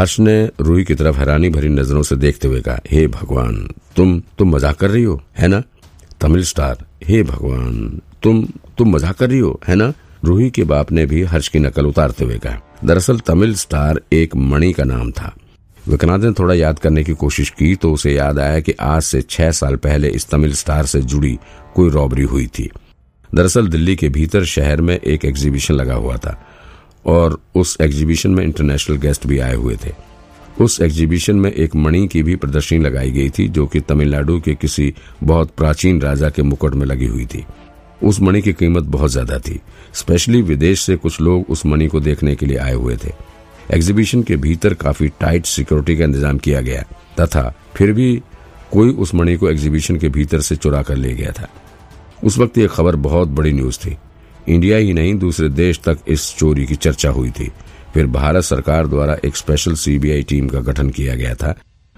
हर्ष ने रूही की तरफ़ हैरानी भरी नज़रों से देखते हुए कहा, हे भगवान, तुम तुम मज़ाक कर रही हो, है ना? तमिल स्टार, हे भगवान, तुम तुम मज़ाक कर रही हो, है ना? रूही के बाप ने भी हर्ष की नकल उतारते हुए कहा, दरअसल तमिल स्टार एक मणि का नाम था। विक्रांत ने थोड़ा याद करने की कोशिश की तो उसे याद आया कि आज से छह साल पहले इस तमिल स्टार से जुड़ी कोई रॉबरी हुई थी। दरअसल दिल्ली के भीतर शहर में एक एग्जीबिशन लगा हुआ था। और उस एग्जीबिशन में इंटरनेशनल गेस्ट भी आए हुए थे। उस एग्जीबिशन में एक मणि की भी प्रदर्शनी लगाई गई थी, जो कि तमिलनाडु के किसी बहुत प्राचीन राजा के मुकुट में लगी हुई थी। उस मणि की कीमत बहुत ज़्यादा थी। स्पेशली विदेश से कुछ लोग उस मणि को देखने के लिए आए हुए थे। एग्जीबिशन के भीतर काफ़ी टाइट सिक्योरिटी का इंतज़ाम किया गया, तथा फिर भी कोई उस मणि को एग्जीबिशन के भीतर से चुरा कर ले गया था। उस वक्त ये खबर बहुत बड़ी न्यूज़ थी। इंडिया ही नहीं, दूसरे देश तक इस चोरी की चर्चा हुई थी। फिर भारत सरकार द्वारा एक स्पेशल सीबीआई टीम का गठन किया गया था,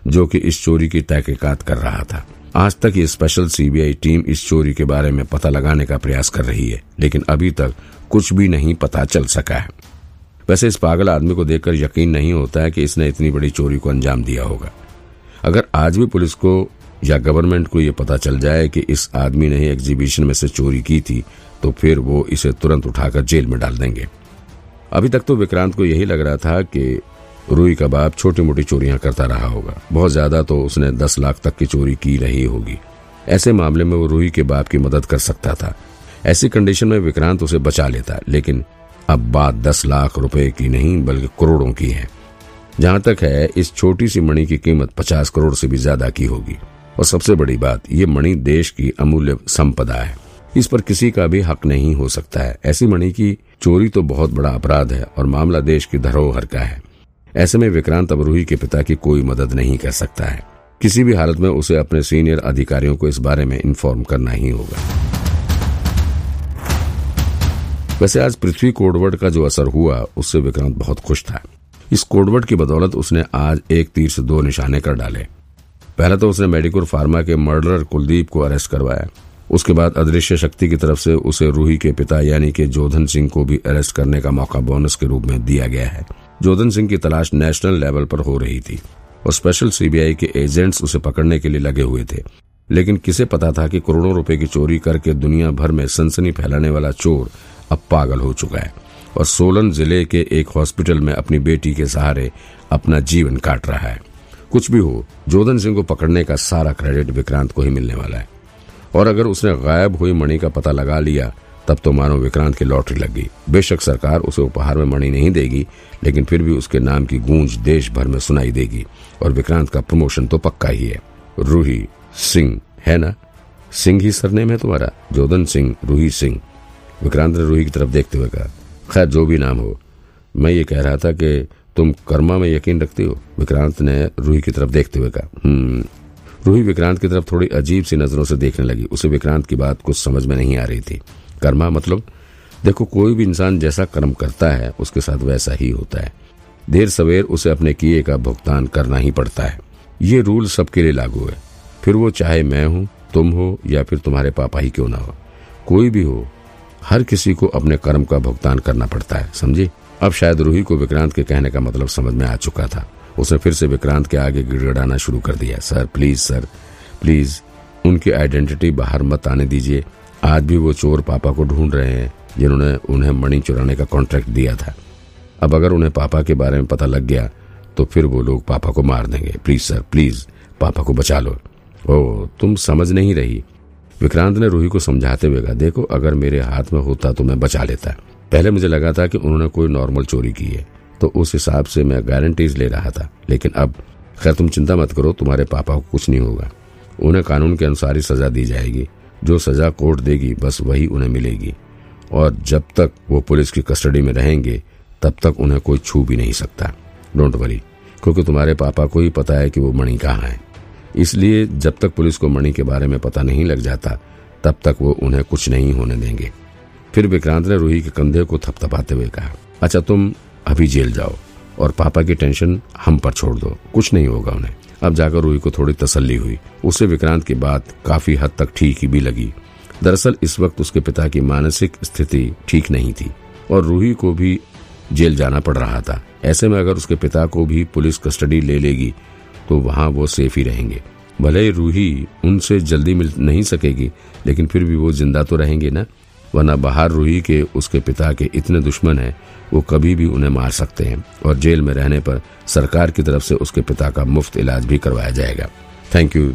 जो कि इस चोरी की तहकीकात कर रहा था। आज तक ये स्पेशल सीबीआई टीम इस चोरी के बारे में पता लगाने का प्रयास कर रही है, लेकिन अभी तक कुछ भी नहीं पता चल सका है। वैसे इस पागल आदमी को देखकर यकीन नहीं होता है कि इसने इतनी बड़ी चोरी को अंजाम दिया होगा। अगर आज भी पुलिस को या गवर्नमेंट को यह पता चल जाए कि इस आदमी ने ही एग्जीबिशन में से चोरी की थी तो फिर वो इसे तुरंत उठाकर जेल में डाल देंगे। अभी तक तो विक्रांत को यही लग रहा था कि रूई का बाप छोटी मोटी चोरियाँ करता रहा होगा। बहुत ज़्यादा तो उसने दस लाख तक की चोरी की रही होगी। ऐसे मामले में वो रूही के बाप की मदद कर सकता था। ऐसी कंडीशन में विक्रांत उसे बचा लेता, लेकिन अब बात दस लाख रुपए की नहीं, बल्कि करोड़ों की है। जहाँ तक है, इस छोटी सी मणि की कीमत पचास करोड़ से भी ज़्यादा की होगी। और सबसे बड़ी बात, ये मणि देश की अमूल्य संपदा है। इस पर किसी का भी हक नहीं हो सकता है। ऐसी मणि की चोरी तो बहुत बड़ा अपराध है और मामला देश की धरोहर का है। ऐसे में विक्रांत अब रूही के पिता की कोई मदद नहीं कर सकता है। किसी भी हालत में उसे अपने सीनियर अधिकारियों को इस बारे में इन्फॉर्म करना ही होगा। वैसे आज पृथ्वी कोडवर्ड का जो असर हुआ, उससे विक्रांत बहुत खुश था। इस कोडवर्ड की बदौलत उसने आज एक तीर से दो निशाने कर डाले। पहले तो उसने मेडिकोर फार्मा के मर्डरर कुलदीप को अरेस्ट करवाया। उसके बाद अदृश्य शक्ति की तरफ़ से उसे रूही के पिता यानी कि जोधन सिंह को भी अरेस्ट करने का मौका बोनस के रूप में दिया गया है। जोधन सिंह की तलाश नेशनल लेवल पर हो रही थी और स्पेशल सीबीआई के एजेंट्स उसे पकड़ने के लिए लगे हुए थे। लेकिन किसे पता था कि करोड़ों रुपए की चोरी करके दुनिया भर में सनसनी फैलाने वाला चोर अब पागल हो चुका है और सोलन ज़िले के एक हॉस्पिटल में अपनी बेटी के सहारे अपना जीवन काट रहा है। कुछ भी हो, जोधन सिंह को पकड़ने का सारा क्रेडिट विक्रांत को ही मिलने वाला है। और अगर उसने गायब हुई मणि का पता लगा लिया, तब तो मानो विक्रांत की लॉटरी लग गई। बेशक सरकार उसे उपहार में मणि नहीं देगी, लेकिन फिर भी उसके नाम की गूंज देश भर में सुनाई देगी, और विक्रांत का प्रमोशन तो पक्का ही है। रूही सिंह, है ना? सिंह ही सरनेम है तुम्हारा? जोधन सिंह, रूही सिंह। विक्रांत ने रूही की तरफ़ देखते हुए कहा, खैर, जो भी नाम हो। मैं ये कह रहा था कि तुम कर्मा में यकीन रखती हो? विक्रांत ने रूही की तरफ़ देखते हुए कहा हम्म रूही विक्रांत की तरफ़ थोड़ी अजीब सी नज़रों से देखने लगी। उसे विक्रांत की बात कुछ समझ में नहीं आ रही थी। कर्मा मतलब? देखो, कोई भी इंसान जैसा कर्म करता है, उसके साथ वैसा ही होता है। देर सवेर उसे अपने किए का भुगतान करना ही पड़ता है। ये रूल सबके लिए लागू है। फिर वो चाहे मैं हूँ, तुम हो, या फिर तुम्हारे पापा ही क्यों ना हो। कोई भी हो, हर किसी को अपने कर्म का भुगतान करना पड़ता है, समझी? अब शायद रूही को विक्रांत के कहने का मतलब समझ में आ चुका था। उसने फिर से विक्रांत के आगे गिड़गड़ाना शुरू कर दिया। सर प्लीज़ सर प्लीज़ उनकी आइडेंटिटी बाहर मत आने दीजिए। आज भी वो चोर पापा को ढूंढ रहे हैं, जिन्होंने उन्हें मणि चुराने का कॉन्ट्रैक्ट दिया था। अब अगर उन्हें पापा के बारे में पता लग गया तो फिर वो लोग पापा को मार देंगे। प्लीज़ सर प्लीज़ पापा को बचा लो। ओ तुम समझ नहीं रही। विक्रांत ने रूही को समझाते हुए कहा, देखो, अगर मेरे हाथ में होता तो मैं बचा लेता। पहले मुझे लगा था कि उन्होंने कोई नॉर्मल चोरी की है। तो उस हिसाब से मैं गारंटीज ले रहा था। लेकिन अब, खैर तुम चिंता मत करो, तुम्हारे पापा को कुछ नहीं होगा। उन्हें कानून के अनुसार ही सजा दी जाएगी। जो सजा कोर्ट देगी, बस वही उन्हें मिलेगी। और जब तक वो पुलिस की कस्टडी में रहेंगे, तब तक उन्हें कोई छू भी नहीं सकता। डोंट वरी क्योंकि तुम्हारे पापा को ही पता है कि वो मणि कहाँ है। इसलिए जब तक पुलिस को मणि के बारे में पता नहीं लग जाता, तब तक वो उन्हें कुछ नहीं होने देंगे। फिर विक्रांत ने रूही के कंधे को थपथपाते हुए कहा अच्छा तुम अभी जेल जाओ और पापा की टेंशन हम पर छोड़ दो। कुछ नहीं होगा उन्हें। अब जाकर रूही को थोड़ी तसल्ली हुई। उसे विक्रांत की बात काफ़ी हद तक ठीक ही भी लगी। दरअसल इस वक्त उसके पिता की मानसिक स्थिति ठीक नहीं थी और रूही को भी जेल जाना पड़ रहा था। ऐसे में अगर उसके पिता को भी पुलिस कस्टडी ले लेगी तो वहाँ वो सेफ़ ही रहेंगे। भले रूही उनसे जल्दी मिल नहीं सकेगी, लेकिन फिर भी वो ज़िंदा तो रहेंगे ना? वरना बाहर रूही के उसके पिता के इतने दुश्मन हैं, वो कभी भी उन्हें मार सकते हैं और जेल में रहने पर सरकार की तरफ़ से उसके पिता का मुफ़्त इलाज भी करवाया जाएगा। Thank you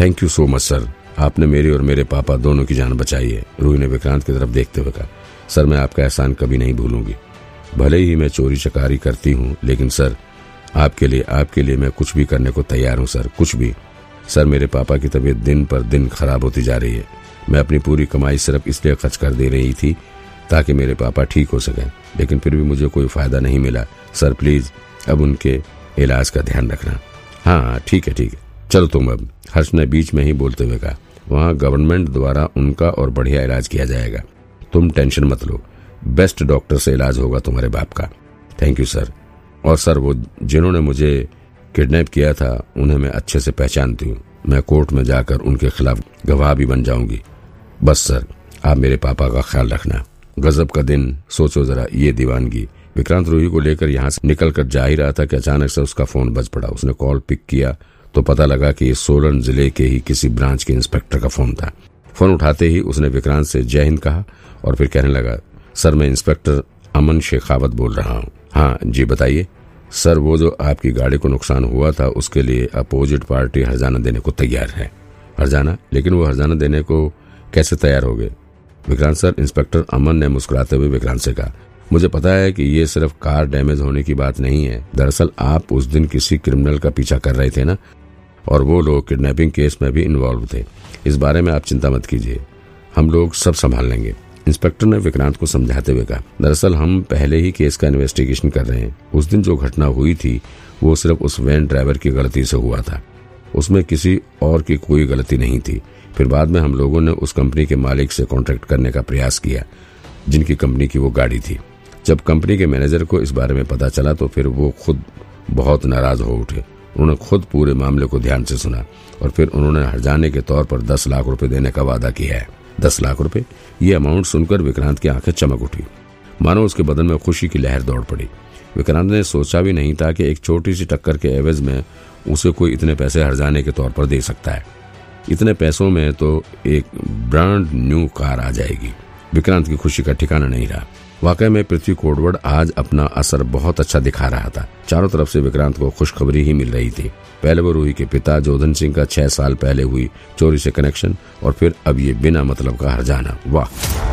thank you so much sir आपने मेरी और मेरे पापा दोनों की जान बचाई है, रूही ने विक्रांत की तरफ़ देखते हुए कहा। सर मैं आपका एहसान कभी नहीं भूलूँगी। भले ही मैं चोरी चकारी करती हूँ, लेकिन सर आपके लिए आपके लिए मैं कुछ भी करने को तैयार हूँ सर कुछ भी। सर, मेरे पापा की तबीयत दिन पर दिन खराब होती जा रही है। मैं अपनी पूरी कमाई सिर्फ़ इसलिए खर्च कर दे रही थी ताकि मेरे पापा ठीक हो सकें, लेकिन फिर भी मुझे कोई फ़ायदा नहीं मिला। सर, प्लीज़, अब उनके इलाज का ध्यान रखना। हाँ ठीक है ठीक है। चलो तुम अब, हर्ष ने बीच में ही बोलते हुए कहा। वहाँ गवर्नमेंट द्वारा उनका और बढ़िया इलाज किया जाएगा। तुम टेंशन मत लो, बेस्ट डॉक्टर से इलाज होगा तुम्हारे बाप का। Thank you, sir. और सर, वो जिन्होंने मुझे किडनैप किया था, उन्हें मैं अच्छे से पहचानती हूँ। मैं कोर्ट में जाकर उनके खिलाफ गवाह भी बन जाऊँगी। बस सर, आप मेरे पापा का ख्याल रखना। गजब का दिन, सोचो जरा ये दीवानगी। विक्रांत रूही को लेकर यहाँ से निकल कर जा ही रहा था कि अचानक से उसका फ़ोन बज पड़ा। उसने कॉल पिक किया तो पता लगा कि ये सोलन ज़िले के ही किसी ब्रांच के इंस्पेक्टर का फ़ोन था। फ़ोन उठाते ही उसने विक्रांत से जय हिंद कहा और फिर कहने लगा, सर, मैं इंस्पेक्टर अमन शेखावत बोल रहा हूँ। हाँ जी बताइए। सर, वो जो आपकी गाड़ी को नुकसान हुआ था, उसके लिए अपोजिट पार्टी हरजाना देने को तैयार है। हरजाना, लेकिन वो हरजाना देने को कैसे तैयार हो गए? विक्रांत सर, इंस्पेक्टर अमन ने मुस्कुराते हुए विक्रांत से कहा, मुझे पता है कि ये सिर्फ़ कार डैमेज होने की बात नहीं है। दरअसल आप उस दिन किसी क्रिमिनल का पीछा कर रहे थे ना? और वो लोग किडनैपिंग केस में भी इन्वॉल्व थे। इस बारे में आप चिंता मत कीजिए। हम लोग सब संभाल लेंगे। इंस्पेक्टर ने विक्रांत को समझाते हुए कहा, दरअसल हम पहले ही केस का इन्वेस्टिगेशन कर रहे हैं। उस दिन जो घटना हुई थी, वो सिर्फ़ उस वैन ड्राइवर की गलती से हुआ था। उसमें किसी और की कोई गलती नहीं थी। फिर बाद में हम लोगों ने उस कंपनी के मालिक से कॉन्ट्रैक्ट करने का प्रयास किया, जिनकी कंपनी की वो गाड़ी थी। जब कंपनी के मैनेजर को इस बारे में पता चला तो फिर वो खुद बहुत नाराज़ हो उठे। उन्होंने खुद पूरे मामले को ध्यान से सुना और फिर उन्होंने हरजाने के तौर पर दस लाख रुपए देने का वादा किया है। दस लाख रुपए। ये अमाउंट सुनकर विक्रांत की आँखें चमक उठी। मानो उसके बदन में खुशी की लहर दौड़ पड़ी। विक्रांत ने सोचा भी नहीं था कि एक छोटी सी टक्कर के एवज में उसे कोई इतने पैसे हर्जाने के तौर पर दे सकता है। इतने पैसों में तो एक ब्रांड न्यू कार आ जाएगी। विक्रांत की खुशी का ठिकाना नहीं रहा। वाकई में पृथ्वी कोडवर्ड आज अपना असर बहुत अच्छा दिखा रहा था। चारों तरफ़ से विक्रांत को खुशखबरी ही मिल रही थी। पहले वो रूही के पिता जोधन सिंह का छह साल पहले हुई चोरी से कनेक्शन और फिर अब ये बिना मतलब का हर जाना वाह!